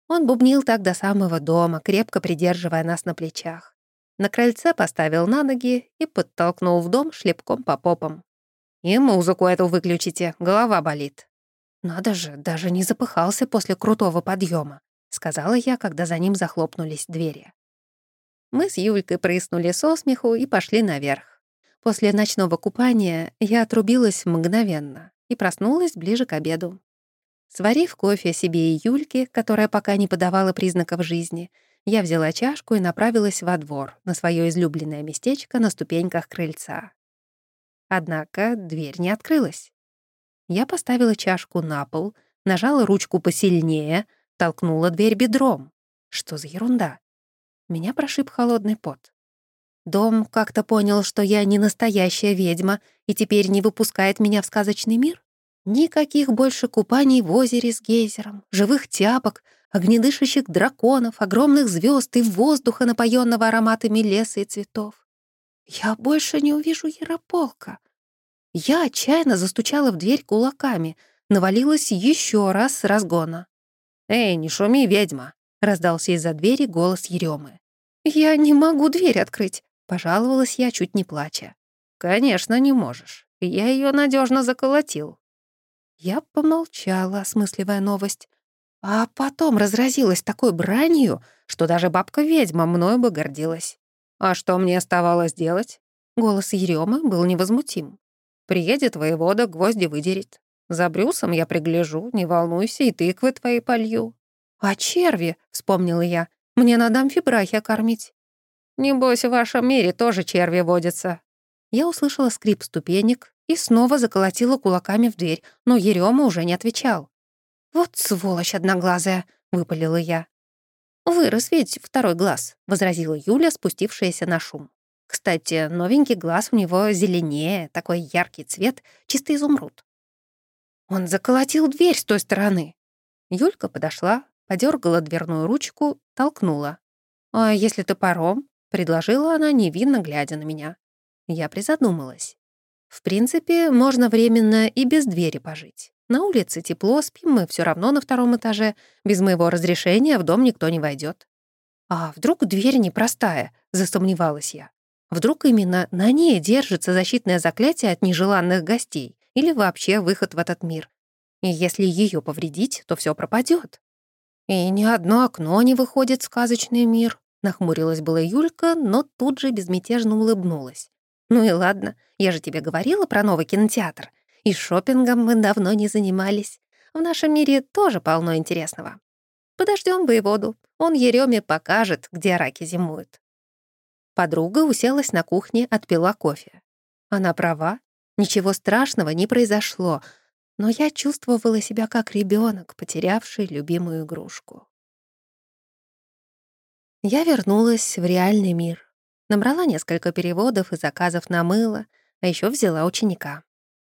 Он бубнил так до самого дома, крепко придерживая нас на плечах. На крыльце поставил на ноги и подтолкнул в дом шлепком по попам. «И музыку эту выключите, голова болит». «Надо же, даже не запыхался после крутого подъема, сказала я, когда за ним захлопнулись двери. Мы с Юлькой прыснули со смеху и пошли наверх. После ночного купания я отрубилась мгновенно и проснулась ближе к обеду. Сварив кофе себе и Юльке, которая пока не подавала признаков жизни, я взяла чашку и направилась во двор, на свое излюбленное местечко на ступеньках крыльца. Однако дверь не открылась. Я поставила чашку на пол, нажала ручку посильнее, толкнула дверь бедром. Что за ерунда? Меня прошиб холодный пот. Дом как-то понял, что я не настоящая ведьма и теперь не выпускает меня в сказочный мир? Никаких больше купаний в озере с гейзером, живых тяпок, огнедышащих драконов, огромных звезд и воздуха, напоенного ароматами леса и цветов. Я больше не увижу Ярополка. Я отчаянно застучала в дверь кулаками, навалилась еще раз с разгона. «Эй, не шуми, ведьма!» — раздался из-за двери голос Еремы. «Я не могу дверь открыть», — пожаловалась я, чуть не плача. «Конечно, не можешь. Я ее надежно заколотил». Я помолчала, осмысливая новость, а потом разразилась такой бранью, что даже бабка-ведьма мною бы гордилась. «А что мне оставалось делать?» Голос Еремы был невозмутим. «Приедет воевода, гвозди выдерет. За Брюсом я пригляжу, не волнуйся, и тыквы твои полью. «А черви?» — вспомнила я. «Мне надо амфибрахия кормить». «Небось, в вашем мире тоже черви водятся». Я услышала скрип ступенек и снова заколотила кулаками в дверь, но Ерёма уже не отвечал. «Вот сволочь одноглазая!» — выпалила я. «Вырос ведь второй глаз», — возразила Юля, спустившаяся на шум. «Кстати, новенький глаз у него зеленее, такой яркий цвет, чистый изумруд». «Он заколотил дверь с той стороны». Юлька подошла, подергала дверную ручку, толкнула. «А если топором?» — предложила она, невинно глядя на меня. Я призадумалась. В принципе, можно временно и без двери пожить. На улице тепло, спим мы все равно на втором этаже. Без моего разрешения в дом никто не войдет. А вдруг дверь непростая, засомневалась я. Вдруг именно на ней держится защитное заклятие от нежеланных гостей или вообще выход в этот мир. И если ее повредить, то все пропадет. «И ни одно окно не выходит в сказочный мир», — нахмурилась была Юлька, но тут же безмятежно улыбнулась. «Ну и ладно, я же тебе говорила про новый кинотеатр. И шопингом мы давно не занимались. В нашем мире тоже полно интересного. Подождем воеводу, он Ереме покажет, где раки зимуют». Подруга уселась на кухне, отпила кофе. Она права, ничего страшного не произошло, но я чувствовала себя как ребенок, потерявший любимую игрушку. Я вернулась в реальный мир. Набрала несколько переводов и заказов на мыло, а еще взяла ученика.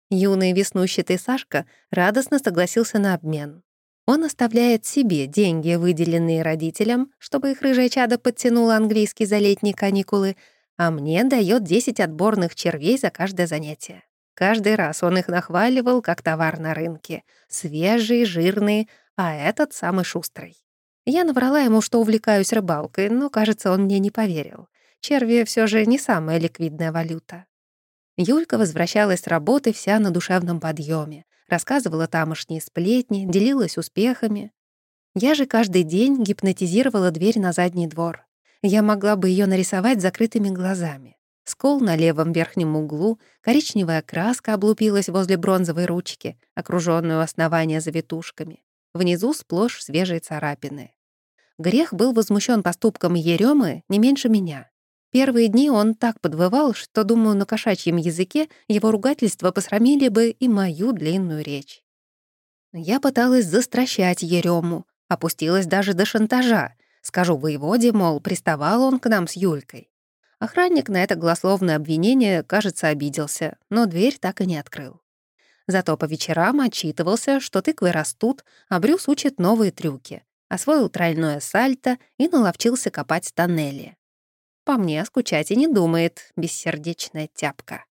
Юный веснущатый Сашка радостно согласился на обмен. Он оставляет себе деньги, выделенные родителям, чтобы их рыжая чада подтянула английский за летние каникулы, а мне дает 10 отборных червей за каждое занятие. Каждый раз он их нахваливал, как товар на рынке. Свежие, жирные, а этот самый шустрый. Я наврала ему, что увлекаюсь рыбалкой, но, кажется, он мне не поверил. Черви все же не самая ликвидная валюта. Юлька возвращалась с работы вся на душевном подъеме, рассказывала тамошние сплетни, делилась успехами. Я же каждый день гипнотизировала дверь на задний двор. Я могла бы ее нарисовать закрытыми глазами. Скол на левом верхнем углу, коричневая краска облупилась возле бронзовой ручки, окружённую основания завитушками. Внизу сплошь свежие царапины. Грех был возмущен поступком Еремы не меньше меня. Первые дни он так подвывал, что, думаю, на кошачьем языке его ругательства посрамили бы и мою длинную речь. Я пыталась застращать Ерему, опустилась даже до шантажа. Скажу воеводе, мол, приставал он к нам с Юлькой. Охранник на это голословное обвинение, кажется, обиделся, но дверь так и не открыл. Зато по вечерам отчитывался, что тыквы растут, а Брюс учит новые трюки, освоил тройное сальто и наловчился копать тоннели. По мне скучать и не думает, бессердечная тяпка.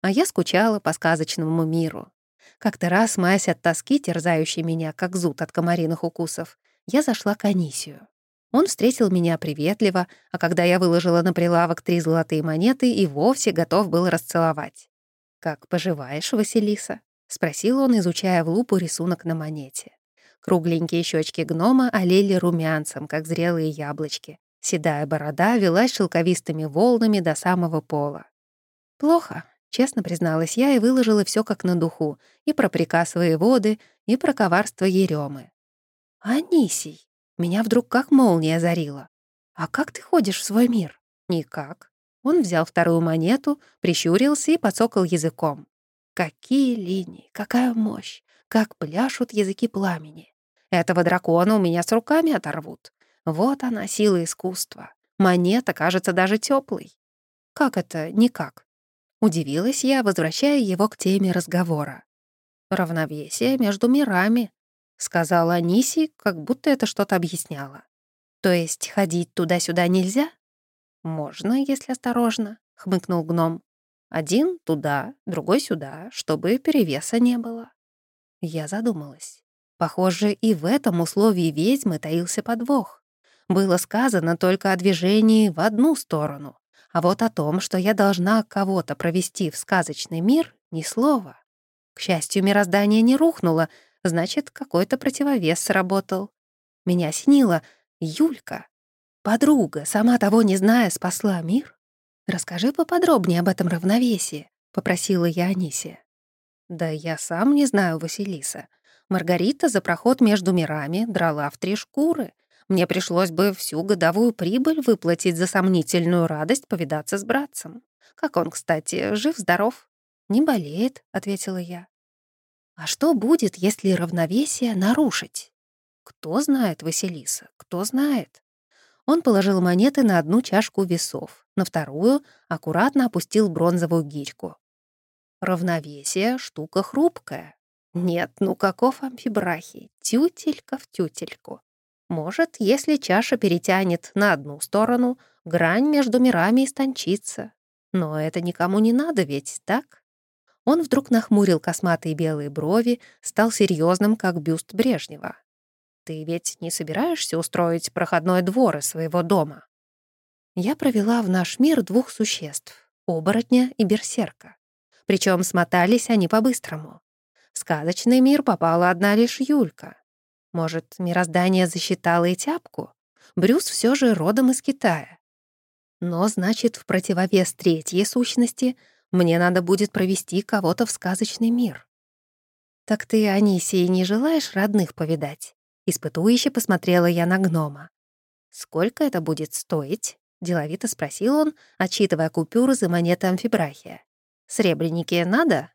А я скучала по сказочному миру. Как-то раз, маясь от тоски, терзающей меня, как зуд от комариных укусов, я зашла к Анисию. Он встретил меня приветливо, а когда я выложила на прилавок три золотые монеты, и вовсе готов был расцеловать. «Как поживаешь, Василиса?» — спросил он, изучая в лупу рисунок на монете. Кругленькие щечки гнома олели румянцем, как зрелые яблочки, Седая борода велась шелковистыми волнами до самого пола. «Плохо», — честно призналась я и выложила все как на духу, и про приказ воды, и про коварство Еремы. «Анисий!» Меня вдруг как молния озарила. «А как ты ходишь в свой мир?» «Никак». Он взял вторую монету, прищурился и подсокал языком. «Какие линии, какая мощь, как пляшут языки пламени. Этого дракона у меня с руками оторвут. Вот она, сила искусства. Монета кажется даже теплой. Как это никак? Удивилась я, возвращая его к теме разговора. «Равновесие между мирами», — сказала Аниси, как будто это что-то объясняло. «То есть ходить туда-сюда нельзя?» «Можно, если осторожно», — хмыкнул гном. «Один туда, другой сюда, чтобы перевеса не было». Я задумалась. Похоже, и в этом условии ведьмы таился подвох было сказано только о движении в одну сторону, а вот о том, что я должна кого-то провести в сказочный мир, ни слова. К счастью, мироздание не рухнуло, значит, какой-то противовес сработал. Меня снила Юлька. Подруга, сама того не зная, спасла мир. «Расскажи поподробнее об этом равновесии», — попросила я Анисия. «Да я сам не знаю, Василиса. Маргарита за проход между мирами драла в три шкуры, мне пришлось бы всю годовую прибыль выплатить за сомнительную радость повидаться с братцем. Как он, кстати, жив-здоров? «Не болеет», — ответила я. «А что будет, если равновесие нарушить?» «Кто знает, Василиса, кто знает?» Он положил монеты на одну чашку весов, на вторую аккуратно опустил бронзовую гирьку. «Равновесие — штука хрупкая. Нет, ну каков амфибрахий, тютелька в тютельку. Может, если чаша перетянет на одну сторону, грань между мирами истончится. Но это никому не надо ведь, так? Он вдруг нахмурил косматые белые брови, стал серьезным, как бюст Брежнева. «Ты ведь не собираешься устроить проходной двор из своего дома?» Я провела в наш мир двух существ — оборотня и берсерка. Причем смотались они по-быстрому. В сказочный мир попала одна лишь Юлька. Может, мироздание засчитало и тяпку? Брюс все же родом из Китая. Но, значит, в противовес третьей сущности мне надо будет провести кого-то в сказочный мир. «Так ты, Анисии, не желаешь родных повидать?» Испытующе посмотрела я на гнома. «Сколько это будет стоить?» — деловито спросил он, отчитывая купюры за монеты амфибрахия. «Сребреники надо?»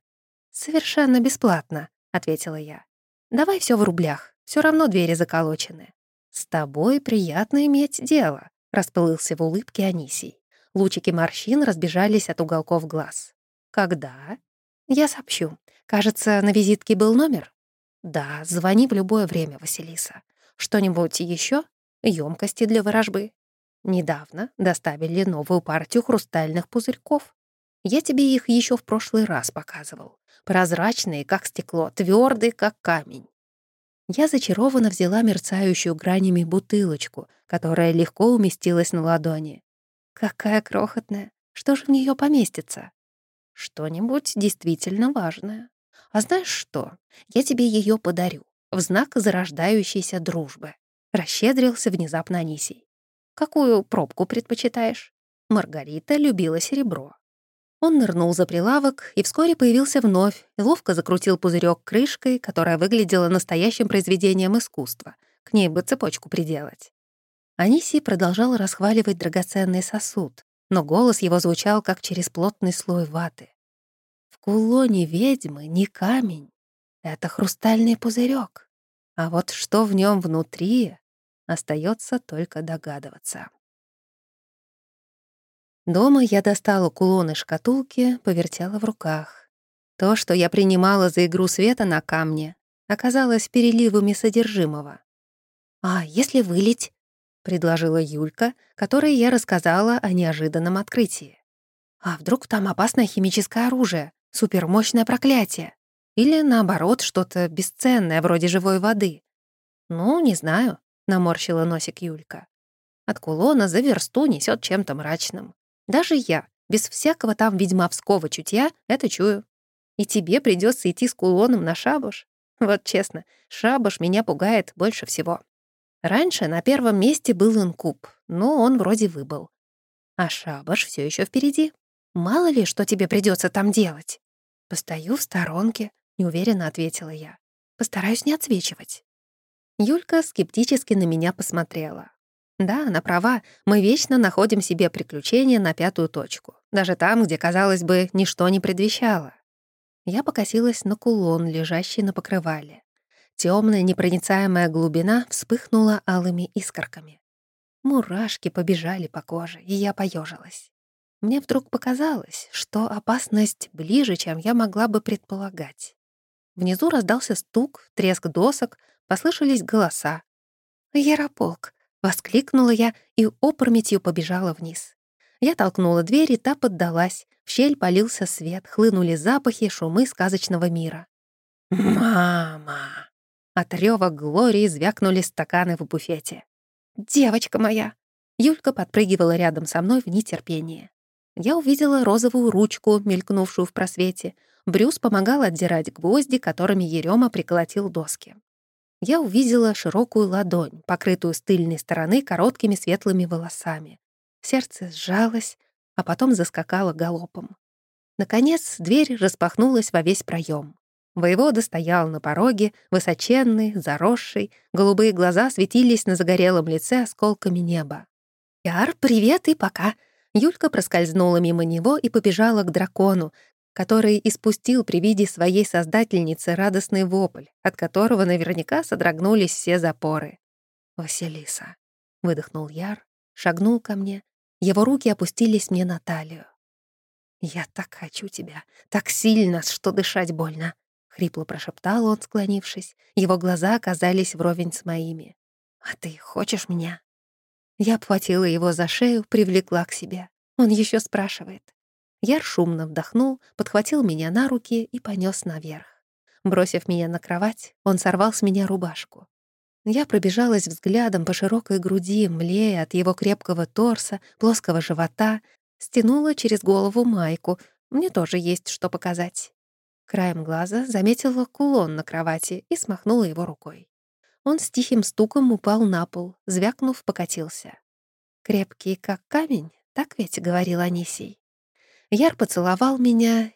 «Совершенно бесплатно», — ответила я. «Давай все в рублях». Все равно двери заколочены. С тобой приятно иметь дело, расплылся в улыбке Анисий. Лучики морщин разбежались от уголков глаз. Когда? Я сообщу. Кажется, на визитке был номер? Да, звони в любое время, Василиса. Что-нибудь еще? Емкости для ворожбы. Недавно доставили новую партию хрустальных пузырьков. Я тебе их еще в прошлый раз показывал. Прозрачные, как стекло, твердые, как камень. Я зачарованно взяла мерцающую гранями бутылочку, которая легко уместилась на ладони. Какая крохотная! Что же в нее поместится? Что-нибудь действительно важное. А знаешь что? Я тебе ее подарю в знак зарождающейся дружбы. Расщедрился внезапно Анисий. Какую пробку предпочитаешь? Маргарита любила серебро. Он нырнул за прилавок и вскоре появился вновь, ловко закрутил пузырек крышкой, которая выглядела настоящим произведением искусства. К ней бы цепочку приделать. Аниси продолжал расхваливать драгоценный сосуд, но голос его звучал, как через плотный слой ваты. В кулоне ведьмы не камень, это хрустальный пузырек. А вот что в нем внутри, остается только догадываться. Дома я достала кулон из шкатулки, повертела в руках. То, что я принимала за игру света на камне, оказалось переливами содержимого. «А если вылить?» — предложила Юлька, которой я рассказала о неожиданном открытии. «А вдруг там опасное химическое оружие, супермощное проклятие? Или, наоборот, что-то бесценное, вроде живой воды?» «Ну, не знаю», — наморщила носик Юлька. «От кулона за версту несет чем-то мрачным. Даже я, без всякого там ведьмовского чутья, это чую. И тебе придется идти с кулоном на шабуш. Вот честно, шабуш меня пугает больше всего. Раньше на первом месте был инкуб, но он вроде выбыл. А шабаш все еще впереди. Мало ли, что тебе придется там делать. Постою в сторонке, неуверенно ответила я. Постараюсь не отсвечивать. Юлька скептически на меня посмотрела. Да, она права, мы вечно находим себе приключения на пятую точку, даже там, где, казалось бы, ничто не предвещало. Я покосилась на кулон, лежащий на покрывале. Темная непроницаемая глубина вспыхнула алыми искорками. Мурашки побежали по коже, и я поежилась. Мне вдруг показалось, что опасность ближе, чем я могла бы предполагать. Внизу раздался стук, треск досок, послышались голоса. «Ярополк!» Воскликнула я и опрометью побежала вниз. Я толкнула дверь, и та поддалась. В щель полился свет, хлынули запахи, шумы сказочного мира. «Мама!» От рёва Глории звякнули стаканы в буфете. «Девочка моя!» Юлька подпрыгивала рядом со мной в нетерпении. Я увидела розовую ручку, мелькнувшую в просвете. Брюс помогал отдирать гвозди, которыми Ерема приколотил доски я увидела широкую ладонь, покрытую с тыльной стороны короткими светлыми волосами. Сердце сжалось, а потом заскакало галопом. Наконец дверь распахнулась во весь проем. Воевода стоял на пороге, высоченный, заросший, голубые глаза светились на загорелом лице осколками неба. «Яр, привет и пока!» Юлька проскользнула мимо него и побежала к дракону, который испустил при виде своей создательницы радостный вопль, от которого наверняка содрогнулись все запоры. «Василиса», — выдохнул Яр, шагнул ко мне, его руки опустились мне на талию. «Я так хочу тебя, так сильно, что дышать больно», — хрипло прошептал он, склонившись. Его глаза оказались вровень с моими. «А ты хочешь меня?» Я обхватила его за шею, привлекла к себе. Он еще спрашивает. Яр шумно вдохнул, подхватил меня на руки и понес наверх. Бросив меня на кровать, он сорвал с меня рубашку. Я пробежалась взглядом по широкой груди, млея от его крепкого торса, плоского живота, стянула через голову майку. Мне тоже есть что показать. Краем глаза заметила кулон на кровати и смахнула его рукой. Он с тихим стуком упал на пол, звякнув, покатился. «Крепкий, как камень», так ведь говорил Анисий. Яр поцеловал меня,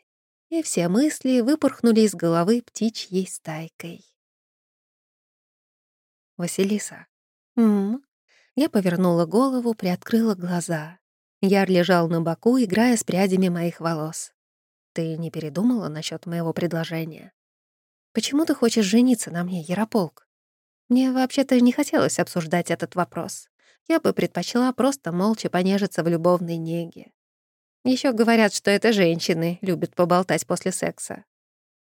и все мысли выпорхнули из головы птичьей стайкой. «Василиса». «М-м». Я повернула голову, приоткрыла глаза. Яр лежал на боку, играя с прядями моих волос. «Ты не передумала насчет моего предложения? Почему ты хочешь жениться на мне, Ярополк? Мне вообще-то не хотелось обсуждать этот вопрос. Я бы предпочла просто молча понежиться в любовной неге. Еще говорят, что это женщины любят поболтать после секса.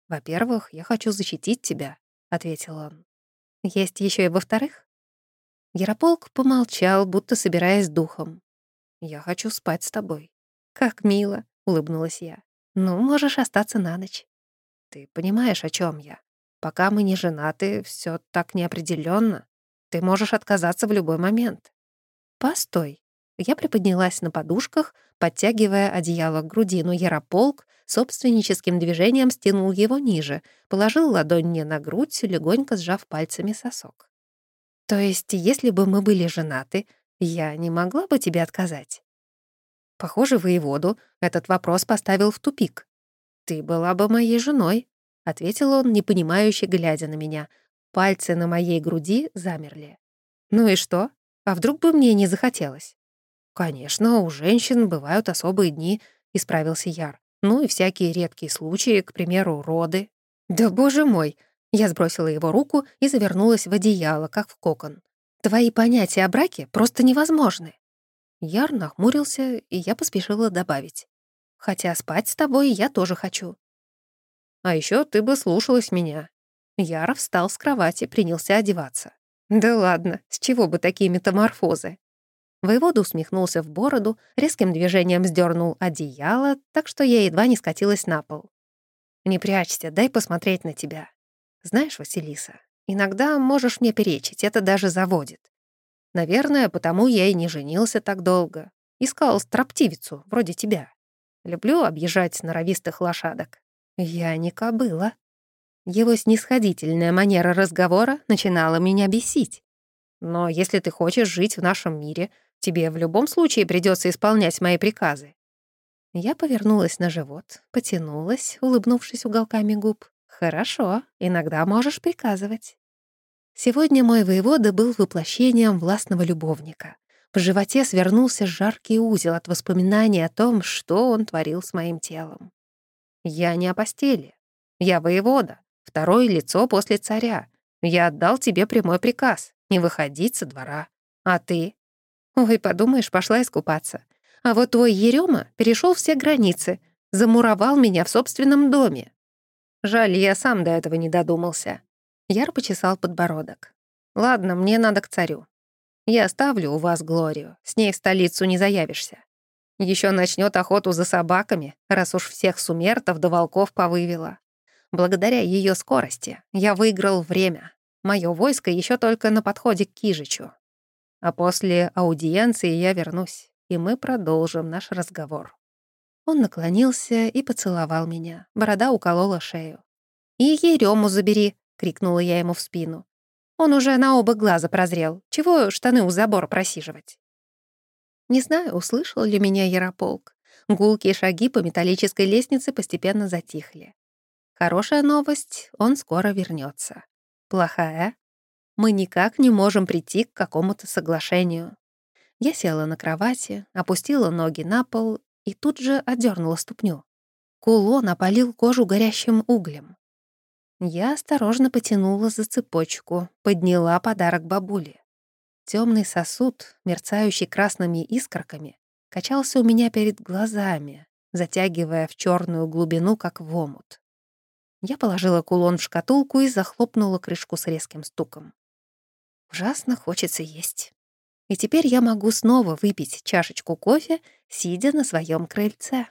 «Во-первых, я хочу защитить тебя», — ответил он. «Есть еще и во-вторых?» Ярополк помолчал, будто собираясь духом. «Я хочу спать с тобой». «Как мило», — улыбнулась я. «Ну, можешь остаться на ночь». «Ты понимаешь, о чем я? Пока мы не женаты, все так неопределенно. Ты можешь отказаться в любой момент». «Постой». Я приподнялась на подушках, подтягивая одеяло к груди, но Ярополк собственническим движением стянул его ниже, положил ладонь мне на грудь, легонько сжав пальцами сосок. «То есть, если бы мы были женаты, я не могла бы тебе отказать?» Похоже, воеводу этот вопрос поставил в тупик. «Ты была бы моей женой», — ответил он, непонимающе глядя на меня. Пальцы на моей груди замерли. «Ну и что? А вдруг бы мне не захотелось?» «Конечно, у женщин бывают особые дни», — исправился Яр. «Ну и всякие редкие случаи, к примеру, роды». «Да боже мой!» Я сбросила его руку и завернулась в одеяло, как в кокон. «Твои понятия о браке просто невозможны». Яр нахмурился, и я поспешила добавить. «Хотя спать с тобой я тоже хочу». «А еще ты бы слушалась меня». Яр встал с кровати, принялся одеваться. «Да ладно, с чего бы такие метаморфозы?» Воевода усмехнулся в бороду, резким движением сдернул одеяло, так что я едва не скатилась на пол. «Не прячься, дай посмотреть на тебя. Знаешь, Василиса, иногда можешь мне перечить, это даже заводит. Наверное, потому я и не женился так долго. Искал строптивицу, вроде тебя. Люблю объезжать норовистых лошадок. Я не кобыла». Его снисходительная манера разговора начинала меня бесить. Но если ты хочешь жить в нашем мире, Тебе в любом случае придется исполнять мои приказы». Я повернулась на живот, потянулась, улыбнувшись уголками губ. «Хорошо, иногда можешь приказывать». Сегодня мой воевода был воплощением властного любовника. В животе свернулся жаркий узел от воспоминаний о том, что он творил с моим телом. «Я не о постели. Я воевода, второе лицо после царя. Я отдал тебе прямой приказ — не выходить со двора. А ты? Ой, подумаешь, пошла искупаться. А вот твой Ерема перешел все границы, замуровал меня в собственном доме. Жаль, я сам до этого не додумался. Яр почесал подбородок. Ладно, мне надо к царю. Я оставлю у вас Глорию, с ней в столицу не заявишься. Еще начнет охоту за собаками, раз уж всех сумертов до волков повывела. Благодаря ее скорости я выиграл время. Мое войско еще только на подходе к Кижичу. А после аудиенции я вернусь, и мы продолжим наш разговор». Он наклонился и поцеловал меня. Борода уколола шею. «И Ерему забери!» — крикнула я ему в спину. «Он уже на оба глаза прозрел. Чего штаны у забора просиживать?» Не знаю, услышал ли меня Ярополк. Гулкие шаги по металлической лестнице постепенно затихли. Хорошая новость — он скоро вернется. Плохая мы никак не можем прийти к какому-то соглашению. Я села на кровати, опустила ноги на пол и тут же отдернула ступню. Кулон опалил кожу горящим углем. Я осторожно потянула за цепочку, подняла подарок бабуле. Темный сосуд, мерцающий красными искорками, качался у меня перед глазами, затягивая в черную глубину, как в омут. Я положила кулон в шкатулку и захлопнула крышку с резким стуком. Ужасно хочется есть. И теперь я могу снова выпить чашечку кофе, сидя на своем крыльце.